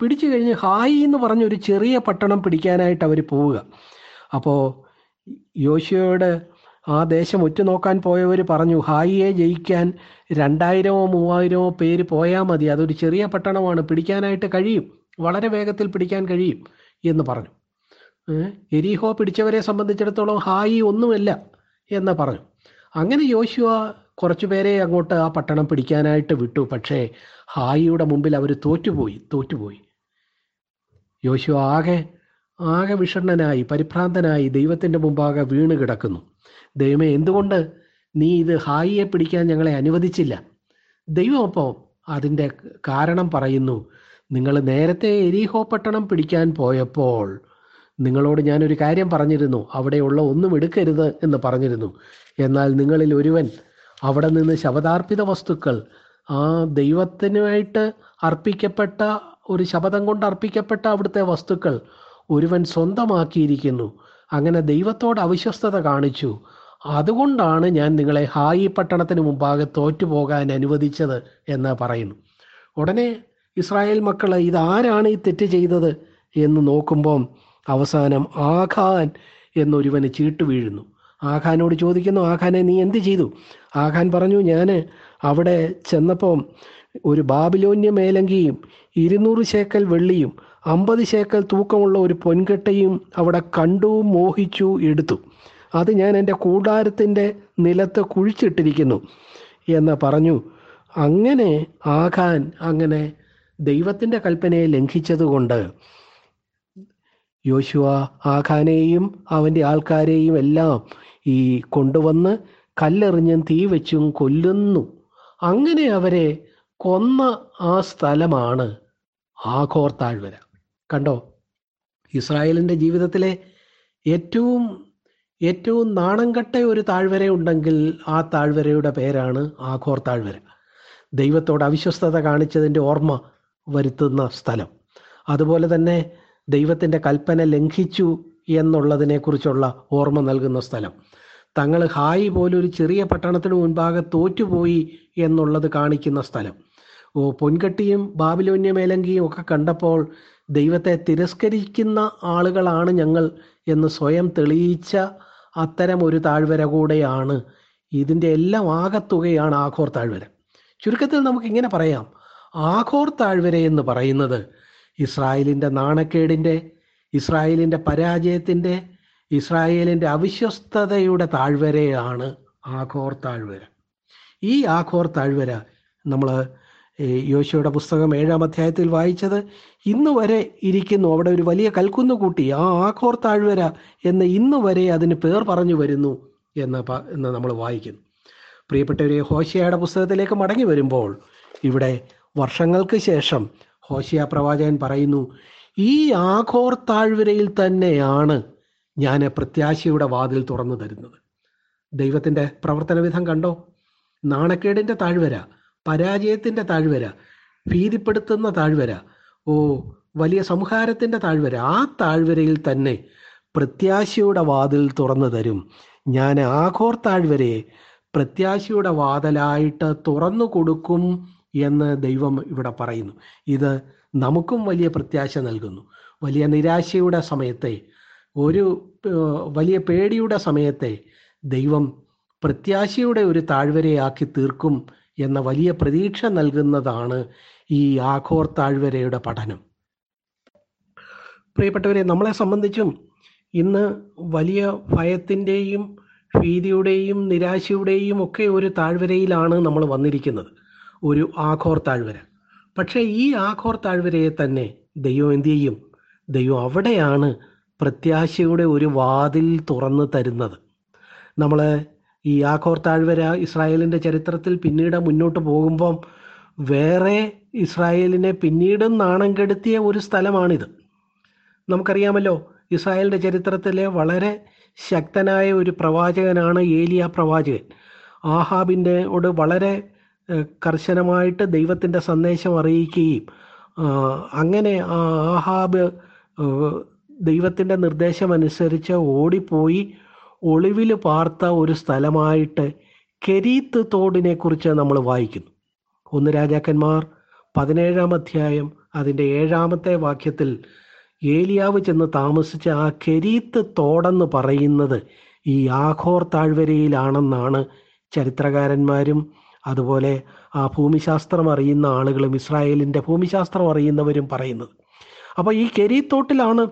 പിടിച്ചു കഴിഞ്ഞ് ഹായി എന്ന് പറഞ്ഞ ഒരു ചെറിയ പട്ടണം പിടിക്കാനായിട്ട് അവർ പോവുക. അപ്പോൾ യോശുവയോട് ആ ദേശം ഉറ്റുനോക്കാൻ പോയവർ പറഞ്ഞു ഹായിയെ ജയിക്കാൻ രണ്ടായിരമോ മൂവായിരമോ പേര് പോയാൽ മതി. അതൊരു ചെറിയ പട്ടണമാണ്. പിടിക്കാനായിട്ട് കഴിയും. വളരെ വേഗത്തിൽ പിടിക്കാൻ കഴിയും. എന്ന് പറഞ്ഞു. എരിഹോ പിടിച്ചവരെ സംബന്ധിച്ചിടത്തോളം ഹായി ഒന്നുമല്ല എന്ന് പറഞ്ഞു. അങ്ങനെ യോശുവ കുറച്ചു പേരെ അങ്ങോട്ട് ആ പട്ടണം പിടിക്കാനായിട്ട് വിട്ടു. പക്ഷേ ഹായിയുടെ മുമ്പിൽ അവർ തോറ്റുപോയി തോറ്റുപോയി. യോശുവ ആകെ ആകെ വിഷണ്ണനായി പരിഭ്രാന്തനായി ദൈവത്തിന്റെ മുമ്പാകെ വീണ് കിടക്കുന്നു. ദൈവമേ എന്തുകൊണ്ട് നീ ഇത് ഹായിയെ പിടിക്കാൻ ഞങ്ങളെ അനുവദിച്ചില്ല? ദൈവം അപ്പോൾ അതിന്റെ കാരണം പറയുന്നു. നിങ്ങൾ നേരത്തെ എരിഹോ പട്ടണം പിടിക്കാൻ പോയപ്പോൾ നിങ്ങളോട് ഞാനൊരു കാര്യം പറഞ്ഞിരുന്നു. അവിടെയുള്ള ഒന്നും എടുക്കരുത് എന്ന് പറഞ്ഞിരുന്നു. എന്നാൽ നിങ്ങളിൽ ഒരുവൻ അവിടെ നിന്ന് ശബദാർപ്പിത വസ്തുക്കൾ ആ ദൈവത്തിനുമായിട്ട് അർപ്പിക്കപ്പെട്ട ഒരു ശപഥം കൊണ്ട് അർപ്പിക്കപ്പെട്ട അവിടുത്തെ വസ്തുക്കൾ ഒരുവൻ സ്വന്തമാക്കിയിരിക്കുന്നു. അങ്ങനെ ദൈവത്തോട് അവിശ്വസ്തത കാണിച്ചു. അതുകൊണ്ടാണ് ഞാൻ നിങ്ങളെ ഹായി പട്ടണത്തിന് മുമ്പാകെ തോറ്റുപോകാൻ അനുവദിച്ചത് എന്ന് പറയുന്നു. ഉടനെ ഇസ്രായേൽ മക്കൾ ഇതാരാണ് ഈ തെറ്റ് ചെയ്തത് എന്ന് നോക്കുമ്പം അവസാനം ആഖാൻ എന്നൊരുവന് ചീട്ട് വീഴുന്നു. ആഖാനോട് ചോദിക്കുന്നു ആഖാനെ നീ എന്ത് ചെയ്തു? ആഖാൻ പറഞ്ഞു ഞാൻ അവിടെ ചെന്നപ്പോൾ ഒരു ബാബിലോന്യ മേലങ്കിയും ഇരുന്നൂറ് ശേക്കൽ വെള്ളിയും അമ്പത് ശേക്കൽ തൂക്കമുള്ള ഒരു പൊൻകെട്ടയും അവിടെ കണ്ടു മോഹിച്ചു എടുത്തു. അത് ഞാൻ എന്റെ കൂടാരത്തിന്റെ നിലത്ത് കുഴിച്ചിട്ടിരിക്കുന്നു. എന്ന് പറഞ്ഞു. അങ്ങനെ ആഖാൻ അങ്ങനെ ദൈവത്തിന്റെ കൽപ്പനയെ ലംഘിച്ചതുകൊണ്ട് യോശുവ ആഖാനെയും അവന്റെ ആൾക്കാരെയും എല്ലാം ഈ കൊണ്ടുവന്ന് കല്ലെറിഞ്ഞും തീ വെച്ചും കൊല്ലുന്നു. അങ്ങനെ അവരെ കൊന്ന ആ സ്ഥലമാണ് ആഘോർ താഴ്വര. കണ്ടോ? ഇസ്രായേലിന്റെ ജീവിതത്തിലെ ഏറ്റവും ഏറ്റവും നാണംകെട്ട ഒരു താഴ്വര ഉണ്ടെങ്കിൽ ആ താഴ്വരയുടെ പേരാണ് ആഘോർ താഴ്വര. ദൈവത്തോട് അവിശ്വസ്തത കാണിച്ചതിന്റെ ഓർമ്മ വരുത്തുന്ന സ്ഥലം. അതുപോലെ തന്നെ ദൈവത്തിന്റെ കൽപ്പന ലംഘിച്ചു എന്നുള്ളതിനെക്കുറിച്ചുള്ള ഓർമ്മ നൽകുന്ന സ്ഥലം. തങ്ങൾ ഹായി പോലൊരു ചെറിയ പട്ടണത്തിന് മുൻപാകെ തോറ്റുപോയി എന്നുള്ളത് കാണിക്കുന്ന സ്ഥലം. ഓ പൊൻകട്ടിയും ബാബിലോന്യ മേലങ്കിയും ഒക്കെ കണ്ടപ്പോൾ ദൈവത്തെ തിരസ്കരിക്കുന്ന ആളുകളാണ് ഞങ്ങൾ എന്ന് സ്വയം തെളിയിച്ച അത്തരം ഒരു താഴ്വര കൂടെയാണ്. ഇതിന്റെ എല്ലാം ആകത്തുകയാണ് ആഘോർ താഴ്വര. ചുരുക്കത്തിൽ നമുക്ക് ഇങ്ങനെ പറയാം. ആഘോർ താഴ്വര എന്ന് പറയുന്നത് ഇസ്രായേലിന്റെ നാണക്കേടിന്റെ ഇസ്രായേലിന്റെ പരാജയത്തിന്റെ ഇസ്രായേലിന്റെ അവിശ്വസ്തതയുടെ താഴ്വരയാണ് ആഘോർ താഴ്വര. ഈ ആഘോർ താഴ്വര നമ്മൾ യോശുവയുടെ പുസ്തകം ഏഴാം അധ്യായത്തിൽ വായിച്ചത് ഇന്ന് വരെ ഇരിക്കുന്നു. അവിടെ ഒരു വലിയ കൽക്കുന്ന് കൂട്ടി ആ ആഘോർ താഴ്വര എന്ന് ഇന്ന് വരെ അതിന് പേർ പറഞ്ഞു വരുന്നു എന്ന് എന്ന് നമ്മൾ വായിക്കുന്നു. പ്രിയപ്പെട്ടവരെ ഹോശയുടെ പുസ്തകത്തിലേക്ക് മടങ്ങി വരുമ്പോൾ ഇവിടെ വർഷങ്ങൾക്ക് ശേഷം ഹോശിയ പ്രവാചകൻ പറയുന്നു ഈ ആഘോർ താഴ്വരയിൽ തന്നെയാണ് ഞാൻ പ്രത്യാശയുടെ വാതിൽ തുറന്നു തരുന്നത്. ദൈവത്തിന്റെ പ്രവർത്തന വിധം കണ്ടോ? നാണക്കേടിന്റെ താഴ്വര പരാജയത്തിന്റെ താഴ്വര ഭീതിപ്പെടുത്തുന്ന താഴ്വര ഓ വലിയ സംഹാരത്തിന്റെ താഴ്വര ആ താഴ്വരയിൽ തന്നെ പ്രത്യാശയുടെ വാതിൽ തുറന്നു തരും. ഞാൻ ആഘോർ താഴ്വരയെ പ്രത്യാശയുടെ വാതിലായിട്ട് തുറന്നു കൊടുക്കും എന്ന് ദൈവം ഇവിടെ പറയുന്നു. ഇത് നമുക്കും വലിയ പ്രത്യാശ നൽകുന്നു. വലിയ നിരാശയുടെ സമയത്തെ ഒരു വലിയ പേടിയുടെ സമയത്തെ ദൈവം പ്രത്യാശയുടെ ഒരു താഴ്വരയാക്കി തീർക്കും എന്ന വലിയ പ്രതീക്ഷ നൽകുന്നതാണ് ഈ ആഘോർ താഴ്വരയുടെ പഠനം. പ്രിയപ്പെട്ടവരെ നമ്മളെ സംബന്ധിച്ചും ഇന്ന് വലിയ ഭയത്തിന്റെയും ഭീതിയുടെയും നിരാശയുടെയും ഒക്കെ ഒരു താഴ്വരയിലാണ് നമ്മൾ വന്നിരിക്കുന്നത്. ഒരു ആഘോർ താഴ്വര. പക്ഷേ ഈ ആഘോർ താഴ്വരയെ തന്നെ ദൈവം എന്ത് ചെയ്യും? ദൈവം അവിടെയാണ് പ്രത്യാശയുടെ ഒരു വാതിൽ തുറന്നു തരുന്നത്. നമ്മൾ ഈ ആഘോർ താഴ്വര ഇസ്രായേലിന്റെ ചരിത്രത്തിൽ പിന്നീട് മുന്നോട്ട് പോകുമ്പം വേറെ ഇസ്രായേലിനെ പിന്നീട് നാണം കെടുത്തിയ ഒരു സ്ഥലമാണിത്. നമുക്കറിയാമല്ലോ ഇസ്രായേലിന്റെ ചരിത്രത്തിലെ വളരെ ശക്തനായ ഒരു പ്രവാചകനാണ് ഏലിയ പ്രവാചകൻ. ആഹാബിന്റെ ഓട് വളരെ കർശനമായിട്ട് ദൈവത്തിന്റെ സന്ദേശം അറിയിക്കുകയും അങ്ങനെ ആഹാബ് ദൈവത്തിന്റെ നിർദ്ദേശമനുസരിച്ച് ഓടിപ്പോയി ഒളിവിൽ പാർത്ത ഒരു സ്ഥലമായിട്ട് കെരീത്ത് തോടിനെ കുറിച്ച് നമ്മൾ വായിക്കുന്നു. ഒന്ന് രാജാക്കന്മാർ പതിനേഴാം അധ്യായം അതിന്റെ ഏഴാമത്തെ വാക്യത്തിൽ ഏലിയാവ് ചെന്ന് താമസിച്ച ആ കെരീത്ത് തോടെന്ന് പറയുന്നത് ഈ ആഘോർ താഴ്വരയിലാണെന്നാണ് ചരിത്രകാരന്മാരും അതുപോലെ ആ ഭൂമിശാസ്ത്രം അറിയുന്ന ആളുകളും ഇസ്രായേലിന്റെ ഭൂമിശാസ്ത്രം അറിയുന്നവരും പറയുന്നത് അപ്പോൾ ഈ കെരീത്തോട്ടിലാണ്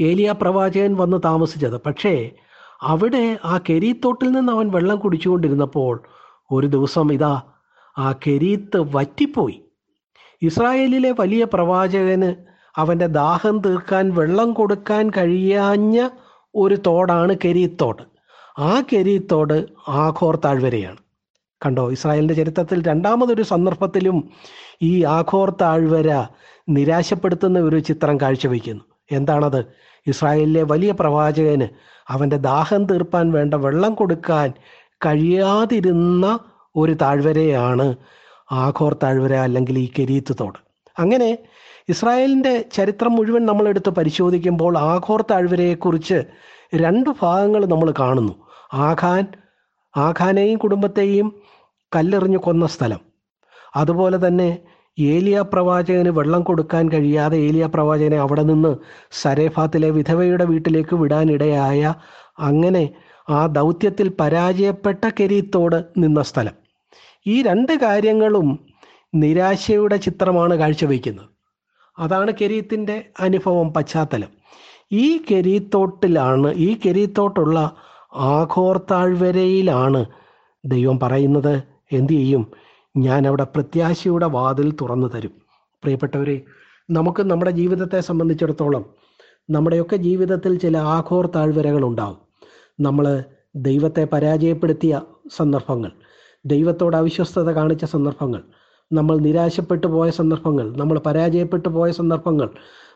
ഏലിയ പ്രവാചകൻ വന്ന് താമസിച്ചത്. പക്ഷേ അവിടെ ആ കെരീത്തോട്ടിൽ നിന്ന് അവൻ വെള്ളം കുടിച്ചുകൊണ്ടിരുന്നപ്പോൾ ഒരു ദിവസം ഇതാ ആ കെരീത്ത് വറ്റിപ്പോയി. ഇസ്രായേലിലെ വലിയ പ്രവാചകന് അവന്റെ ദാഹം തീർക്കാൻ വെള്ളം കൊടുക്കാൻ കഴിയാഞ്ഞ ഒരു തോടാണ് കെരീത്തോട് ആ കെരീത്തോട് ആഘോർ താഴ്വരയാണ്. കണ്ടോ? ഇസ്രായേലിന്റെ ചരിത്രത്തിൽ രണ്ടാമതൊരു സന്ദർഭത്തിലും ഈ ആഘോർ താഴ്വര നിരാശപ്പെടുത്തുന്ന ഒരു ചിത്രം കാഴ്ചവെക്കുന്നു എന്താണത്? ഇസ്രായേലിലെ വലിയ പ്രവാചകന് അവന്റെ ദാഹം തീർപ്പാൻ വേണ്ട വെള്ളം കൊടുക്കാൻ കഴിയാതിരുന്ന ഒരു താഴ്വരയാണ് ആഘോർ താഴ്വര അല്ലെങ്കിൽ ഈ കെരീത്ത് തോട്. അങ്ങനെ ഇസ്രായേലിന്റെ ചരിത്രം മുഴുവൻ നമ്മളെടുത്ത് പരിശോധിക്കുമ്പോൾ ആഘോർ താഴ്വരയെക്കുറിച്ച് രണ്ട് ഭാഗങ്ങൾ നമ്മൾ കാണുന്നു. ആഖാൻ ആഖാനെയും കുടുംബത്തെയും കല്ലെറിഞ്ഞു കൊന്ന സ്ഥലം. അതുപോലെ തന്നെ ഏലിയ പ്രവാചകന് വെള്ളം കൊടുക്കാൻ കഴിയാതെ ഏലിയ പ്രവാചകനെ അവിടെ നിന്ന് സരേഫാത്തിലെ വിധവയുടെ വീട്ടിലേക്ക് വിടാനിടയായ അങ്ങനെ ആ ദൗത്യത്തിൽ പരാജയപ്പെട്ട കെരീത്തോട് നിന്ന സ്ഥലം. ഈ രണ്ട് കാര്യങ്ങളും നിരാശയുടെ ചിത്രമാണ് കാഴ്ചവെക്കുന്നത് അതാണ് കെരീത്തിന്റെ അനുഭവം പശ്ചാത്തലം. ഈ കെരീത്തോട്ടിലാണ് ഈ കെരീത്തോട്ടുള്ള ആഘോർ താഴ്വരയിലാണ് ദൈവം പറയുന്നത് എന്തു ചെയ്യും? ഞാൻ അവിടെ പ്രത്യാശയുടെ വാതിൽ തുറന്നു തരും. പ്രിയപ്പെട്ടവരെ നമുക്ക് നമ്മുടെ ജീവിതത്തെ സംബന്ധിച്ചിടത്തോളം നമ്മുടെയൊക്കെ ജീവിതത്തിൽ ചില ആഘോർ താഴ്വരകൾ ഉണ്ടാവും. നമ്മൾ ദൈവത്തെ പരാജയപ്പെടുത്തിയ സന്ദർഭങ്ങൾ ദൈവത്തോട് അവിശ്വസ്തത കാണിച്ച സന്ദർഭങ്ങൾ നമ്മൾ നിരാശപ്പെട്ടു പോയ സന്ദർഭങ്ങൾ നമ്മൾ പരാജയപ്പെട്ടു പോയ സന്ദർഭങ്ങൾ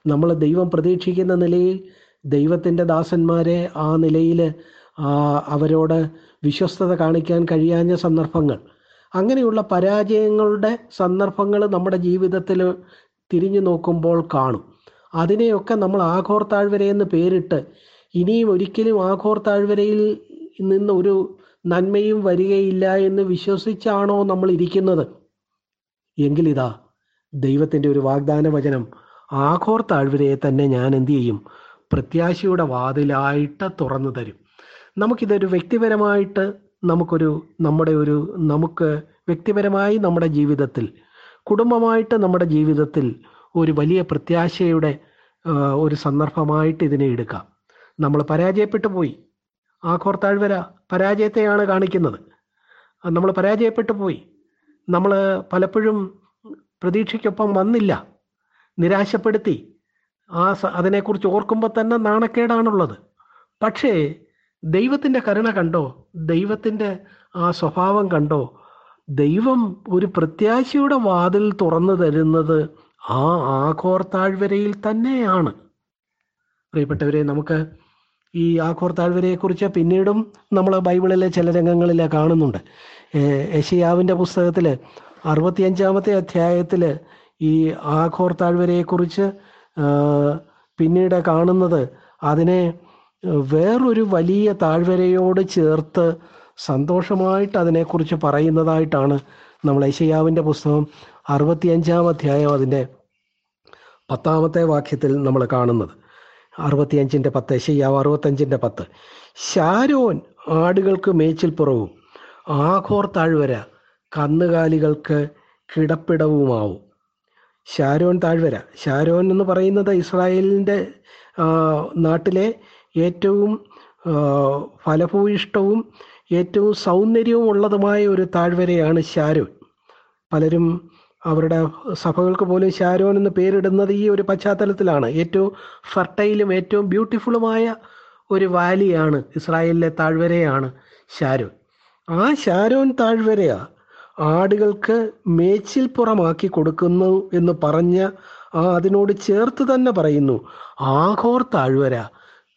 നമ്മൾ ദൈവം പ്രതീക്ഷിക്കുന്ന നിലയിൽ ദൈവത്തിന്റെ ദാസന്മാരെ ആ നിലയിൽ അവരോട് വിശ്വസ്തത കാണിക്കാൻ കഴിയാഞ്ഞ സന്ദർഭങ്ങൾ അങ്ങനെയുള്ള പരാജയങ്ങളുടെ സന്ദർഭങ്ങൾ നമ്മുടെ ജീവിതത്തിൽ തിരിഞ്ഞു നോക്കുമ്പോൾ കാണും. അതിനെയൊക്കെ നമ്മൾ ആഘോർ താഴ്വരയെന്ന് പേരിട്ട് ഇനിയും ഒരിക്കലും ആഘോർ താഴ്വരയിൽ നിന്ന് ഒരു നന്മയും വരികയില്ല എന്ന് വിശ്വസിച്ചാണോ നമ്മൾ ഇരിക്കുന്നത്? എങ്കിലിതാ ദൈവത്തിന്റെ ഒരു വാഗ്ദാന വചനം ആഘോർ താഴ്വരയെ തന്നെ ഞാൻ എന്തു ചെയ്യും? പ്രത്യാശയുടെ വാതിലായിട്ട് തുറന്നു തരും. നമുക്കിതൊരു വ്യക്തിപരമായിട്ട് നമുക്കൊരു നമ്മുടെ ഒരു നമുക്ക് വ്യക്തിപരമായി നമ്മുടെ ജീവിതത്തിൽ കുടുംബമായിട്ട് നമ്മുടെ ജീവിതത്തിൽ ഒരു വലിയ പ്രത്യാശയുടെ ഒരു സന്ദർഭമായിട്ട് ഇതിനെ എടുക്കാം. നമ്മൾ പരാജയപ്പെട്ടു പോയി. ആ കോർത്താഴ്വര പരാജയത്തെയാണ് കാണിക്കുന്നത്. നമ്മൾ പരാജയപ്പെട്ടു പോയി. നമ്മൾ പലപ്പോഴും പ്രതീക്ഷയ്ക്കൊപ്പം വന്നില്ല. നിരാശപ്പെടുത്തി. ആ അതിനെക്കുറിച്ച് ഓർക്കുമ്പോൾ തന്നെ നാണക്കേടാണുള്ളത്. പക്ഷേ ദൈവത്തിന്റെ കരുണ കണ്ടോ? ദൈവത്തിന്റെ ആ സ്വഭാവം കണ്ടോ? ദൈവം ഒരു പ്രത്യാശയുടെ വാതിൽ തുറന്നു തരുന്നത് ആ ആഘോർ താഴ്വരയിൽ തന്നെയാണ്. പ്രിയപ്പെട്ടവരെ നമുക്ക് ഈ ആഘോർ താഴ്വരയെക്കുറിച്ച് പിന്നീടും നമ്മൾ ബൈബിളിലെ ചില രംഗങ്ങളിൽ കാണുന്നുണ്ട്. യശയാവിന്റെ പുസ്തകത്തിൽ അറുപത്തിയഞ്ചാമത്തെ അധ്യായത്തിൽ ഈ ആഘോർ താഴ്വരയെക്കുറിച്ച് ആ, പിന്നീട് കാണുന്നത് അതിനെ വേറൊരു വലിയ താഴ്വരയോട് ചേർത്ത് സന്തോഷമായിട്ട് അതിനെക്കുറിച്ച് പറയുന്നതായിട്ടാണ് നമ്മൾ യശയാവിന്റെ പുസ്തകം അറുപത്തിയഞ്ചാം അധ്യായം അതിന്റെ പത്താമത്തെ വാക്യത്തിൽ നമ്മൾ കാണുന്നത്. അറുപത്തിയഞ്ചിന്റെ പത്ത് ഐശയ്യാവ് അറുപത്തഞ്ചിന്റെ പത്ത്. ഷാരോൻ ആടുകൾക്ക് മേച്ചിൽപ്പുറവും ആഘോർ താഴ്വര കന്നുകാലികൾക്ക് കിടപ്പിടവുമാവും. ഷാരോൻ താഴ്വര ഷാരോൻ എന്ന് പറയുന്നത് ഇസ്രായേലിന്റെ നാട്ടിലെ ഏറ്റവും ഫലഭൂയിഷ്ടവും ഏറ്റവും സൗന്ദര്യവും ഉള്ളതുമായ ഒരു താഴ്വരയാണ് ഷാരോൻ പലരും അവരുടെ സഭകൾക്ക് പോലും ഷാരോൻ എന്ന് പേരിടുന്നത് ഈ ഒരു പശ്ചാത്തലത്തിലാണ്. ഏറ്റവും ഫർട്ടൈലും ഏറ്റവും ബ്യൂട്ടിഫുള്ളുമായ ഒരു വാലിയാണ് ഇസ്രായേലിലെ താഴ്വരയാണ് ഷാരോൻ ആ ഷാരോൻ താഴ്വര ആടുകൾക്ക് മേച്ചിൽ പുറമാക്കി കൊടുക്കുന്നു എന്ന് പറഞ്ഞ ആ അതിനോട് ചേർത്ത് തന്നെ പറയുന്നു ആഘോർ താഴ്വര.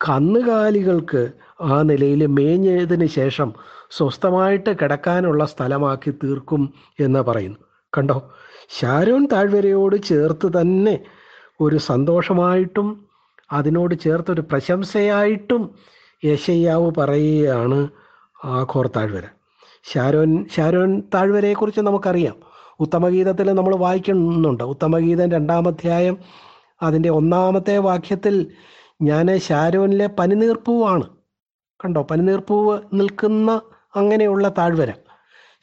കന്നുകാലികൾക്ക് ആ നിലയിൽ മേഞ്ഞതിന് ശേഷം സ്വസ്ഥമായിട്ട് കിടക്കാനുള്ള സ്ഥലമാക്കി തീർക്കും എന്ന് പറയുന്നു. കണ്ടോ? ഷാരോൺ താഴ്വരയോട് ചേർത്ത് തന്നെ ഒരു സന്തോഷമായിട്ടും അതിനോട് ചേർത്തൊരു പ്രശംസയായിട്ടും യശയ്യാവ് പറയുകയാണ് ആ ഖോർ താഴ്വര. ഷാരോൻ ഷാരോൻ താഴ്വരയെക്കുറിച്ച് നമുക്കറിയാം. ഉത്തമഗീതത്തിൽ നമ്മൾ വായിക്കുന്നുണ്ട്. ഉത്തമഗീതം രണ്ടാമധ്യായം അതിന്റെ ഒന്നാമത്തെ വാക്യത്തിൽ ഞാൻ ഷാരോനിലെ പനിനീർപ്പൂവാണ്. കണ്ടോ? പനിനീർപ്പൂവ് നിൽക്കുന്ന അങ്ങനെയുള്ള താഴ്വര.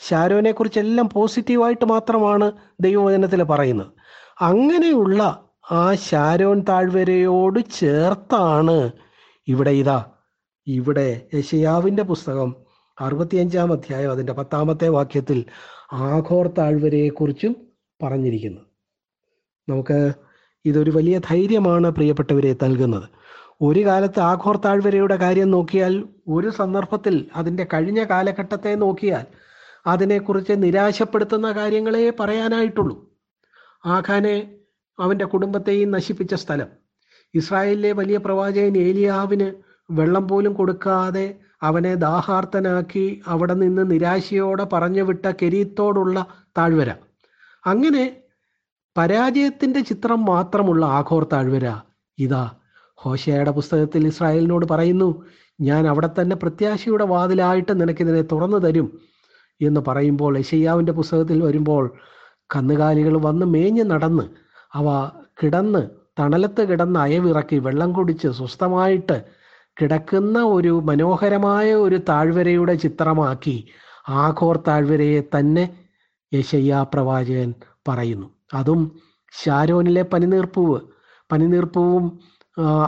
ഷാരോനെ കുറിച്ചെല്ലാം പോസിറ്റീവായിട്ട് മാത്രമാണ് ദൈവവചനത്തിൽ പറയുന്നത്. അങ്ങനെയുള്ള ആ ഷാരോൻ താഴ്വരയോട് ചേർത്താണ് ഇവിടെ ഇതാ. ഇവിടെ യശയാവിന്റെ പുസ്തകം അറുപത്തിയഞ്ചാം അധ്യായം അതിന്റെ പത്താമത്തെ വാക്യത്തിൽ ആഘോർ താഴ്വരയെക്കുറിച്ചും പറഞ്ഞിരിക്കുന്നു. നമുക്ക് ഇതൊരു വലിയ ധൈര്യമാണ് പ്രിയപ്പെട്ടവരെ നൽകുന്നത്. ഒരു കാലത്ത് ആഘോർ താഴ്വരയുടെ കാര്യം നോക്കിയാൽ ഒരു സന്ദർഭത്തിൽ അതിന്റെ കഴിഞ്ഞ കാലഘട്ടത്തെ നോക്കിയാൽ അതിനെക്കുറിച്ച് നിരാശപ്പെടുത്തുന്ന കാര്യങ്ങളെ പറയാനായിട്ടുള്ളൂ. ആഖാനെ അവന്റെ കുടുംബത്തെയും നശിപ്പിച്ച സ്ഥലം. ഇസ്രായേലിലെ വലിയ പ്രവാചകൻ ഏലിയാവിന് വെള്ളം പോലും കൊടുക്കാതെ അവനെ ദാഹാർത്തനാക്കി അവിടെ നിന്ന് നിരാശയോടെ പറഞ്ഞു വിട്ട കെരീത്തോടുള്ള താഴ്വര. അങ്ങനെ പരാജയത്തിന്റെ ചിത്രം മാത്രമുള്ള ആഘോർ താഴ്വര ഇതാ. ഹോശയുടെ പുസ്തകത്തിൽ ഇസ്രായേലിനോട് പറയുന്നു ഞാൻ അവിടെ തന്നെ പ്രത്യാശയുടെ വാതിലായിട്ട് നിനക്കിതിനെ തുറന്നു തരും എന്ന് പറയുമ്പോൾ യശയ്യാവിന്റെ പുസ്തകത്തിൽ വരുമ്പോൾ കന്നുകാലികൾ വന്ന് മേഞ്ഞ് നടന്ന് അവ കിടന്ന് തണലത്ത് കിടന്ന് അയവിറക്കി വെള്ളം കുടിച്ച് സ്വസ്ഥമായിട്ട് കിടക്കുന്ന ഒരു മനോഹരമായ ഒരു താഴ്വരയുടെ ചിത്രമാക്കി ആഘോർ താഴ്വരയെ തന്നെ യശയ്യ പ്രവാചകൻ പറയുന്നു. അതും ഷാരോനിലെ പനിനീർപ്പൂവ് പനിനീർപ്പൂവും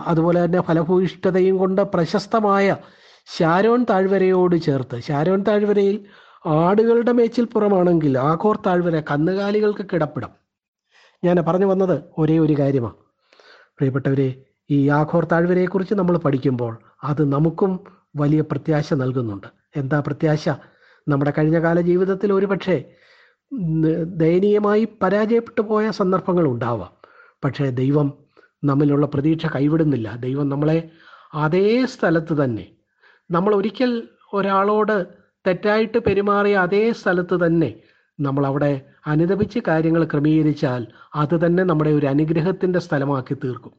അതുപോലെ തന്നെ ഫലഭൂയിഷ്ഠതയും കൊണ്ട് പ്രശസ്തമായ ഷാരോൻ താഴ്വരയോട് ചേർത്ത്. ഷാരോൻ താഴ്വരയിൽ ആടുകളുടെ മേച്ചിൽപ്പുറമാണെങ്കിൽ ആഘോർ താഴ്വര കന്നുകാലികൾക്ക് കിടപ്പിടം. ഞാൻ പറഞ്ഞു വന്നത് ഒരേ ഒരു കാര്യമാണ് പ്രിയപ്പെട്ടവരെ ഈ ആഘോർ താഴ്വരയെക്കുറിച്ച് നമ്മൾ പഠിക്കുമ്പോൾ അത് നമുക്കും വലിയ പ്രത്യാശ നൽകുന്നുണ്ട്. എന്താ പ്രത്യാശ? നമ്മുടെ കഴിഞ്ഞകാല ജീവിതത്തിൽ ഒരുപക്ഷെ ദയനീയമായി പരാജയപ്പെട്ടു പോയ സന്ദർഭങ്ങൾ ഉണ്ടാവാം. പക്ഷേ ദൈവം നമ്മിലുള്ള പ്രതീക്ഷ കൈവിടുന്നില്ല. ദൈവം നമ്മളെ അതേ സ്ഥലത്ത് തന്നെ. നമ്മൾ ഒരിക്കൽ ഒരാളോട് തെറ്റായിട്ട് പെരുമാറിയ അതേ സ്ഥലത്ത് തന്നെ നമ്മൾ അവിടെ അനുദപിച്ച് കാര്യങ്ങൾ ക്രമീകരിച്ചാൽ അത് തന്നെ നമ്മുടെ ഒരു അനുഗ്രഹത്തിന്റെ സ്ഥലമാക്കി തീർക്കും.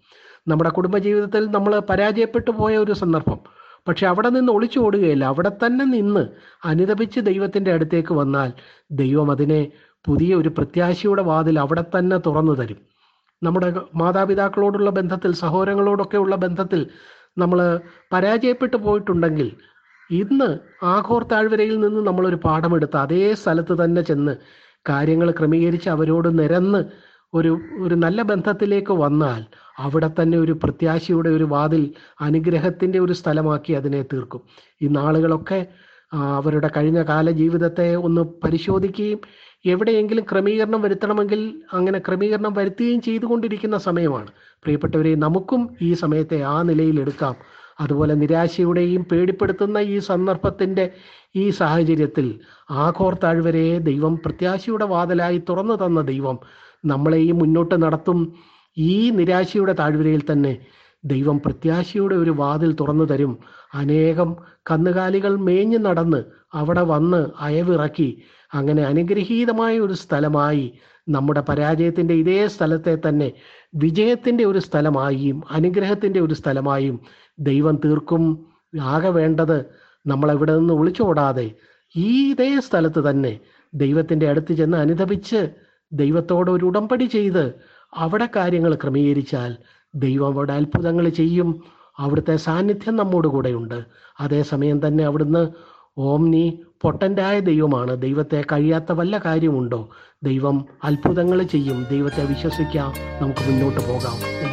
നമ്മുടെ കുടുംബജീവിതത്തിൽ നമ്മൾ പരാജയപ്പെട്ടു പോയ ഒരു സന്ദർഭം. പക്ഷെ അവിടെ നിന്ന് ഒളിച്ചു ഓടുകയില്ല. അവിടെ തന്നെ നിന്ന് അനുദപിച്ച് ദൈവത്തിന്റെ അടുത്തേക്ക് വന്നാൽ ദൈവം അതിനെ പുതിയ ഒരു പ്രത്യാശയുടെ വാതിൽ അവിടെ തന്നെ തുറന്നു തരും. നമ്മുടെ മാതാപിതാക്കളോടുള്ള ബന്ധത്തിൽ സഹോദരങ്ങളോടൊക്കെ ഉള്ള ബന്ധത്തിൽ നമ്മൾ പരാജയപ്പെട്ടു പോയിട്ടുണ്ടെങ്കിൽ ഇന്ന് ആഘോർ താഴ്വരയിൽ നിന്ന് നമ്മളൊരു പാഠമെടുത്ത് അതേ സ്ഥലത്ത് തന്നെ ചെന്ന് കാര്യങ്ങൾ ക്രമീകരിച്ച് അവരോട് നിരന്ന് ഒരു ഒരു നല്ല ബന്ധത്തിലേക്ക് വന്നാൽ അവിടെ തന്നെ ഒരു പ്രത്യാശയുടെ ഒരു വാതിൽ അനുഗ്രഹത്തിന്റെ ഒരു സ്ഥലമാക്കി അതിനെ തീർക്കും. ഈ നാളുകളൊക്കെ അവരുടെ കഴിഞ്ഞ കാല ജീവിതത്തെ ഒന്ന് പരിശോധിക്കുകയും എവിടെയെങ്കിലും ക്രമീകരണം വരുത്തണമെങ്കിൽ അങ്ങനെ ക്രമീകരണം വരുത്തുകയും ചെയ്തുകൊണ്ടിരിക്കുന്ന സമയമാണ്. പ്രിയപ്പെട്ടവരെ നമുക്കും ഈ സമയത്തെ ആ നിലയിൽ എടുക്കാം. അതുപോലെ നിരാശയുടെയും പേടിപ്പെടുത്തുന്ന ഈ സന്ദർഭത്തിന്റെ ഈ സാഹചര്യത്തിൽ ആഘോർ താഴ്വരയെ ദൈവം പ്രത്യാശയുടെ വാതിലായി തുറന്നു തന്ന ദൈവം നമ്മളെയും മുന്നോട്ട് നടത്തും. ഈ നിരാശയുടെ താഴ്വരയിൽ തന്നെ ദൈവം പ്രത്യാശയുടെ ഒരു വാതിൽ തുറന്നു തരും. അനേകം കന്നുകാലികൾ മേഞ്ഞു നടന്ന് അവിടെ വന്ന് അയവിറക്കി. അങ്ങനെ അനുഗ്രഹീതമായ ഒരു സ്ഥലമായി നമ്മുടെ പരാജയത്തിന്റെ ഇതേ സ്ഥലത്തെ തന്നെ വിജയത്തിന്റെ ഒരു സ്ഥലമായും അനുഗ്രഹത്തിന്റെ ഒരു സ്ഥലമായും ദൈവം തീർക്കും. ആകെ വേണ്ടത് നമ്മളെവിടെ നിന്ന് ഒളിച്ചോടാതെ ഈ ഇതേ സ്ഥലത്ത് തന്നെ ദൈവത്തിന്റെ അടുത്ത് ചെന്ന് അനുദപിച്ച് ദൈവത്തോട് ഒരു ഉടമ്പടി ചെയ്ത് അവിടെ കാര്യങ്ങൾ ക്രമീകരിച്ചാൽ ദൈവം അവിടെ അത്ഭുതങ്ങൾ ചെയ്യും. അവിടുത്തെ സാന്നിധ്യം നമ്മോട് കൂടെയുണ്ട് അതേസമയം തന്നെ അവിടുന്ന് ഓംനി പൊട്ടന്റായ ദൈവമാണ്. ദൈവത്തെ കഴിയാത്ത വല്ല കാര്യമുണ്ടോ? ദൈവം അത്ഭുതങ്ങൾ ചെയ്യും. ദൈവത്തെ വിശ്വസിക്കാം. നമുക്ക് മുന്നോട്ട് പോകാം.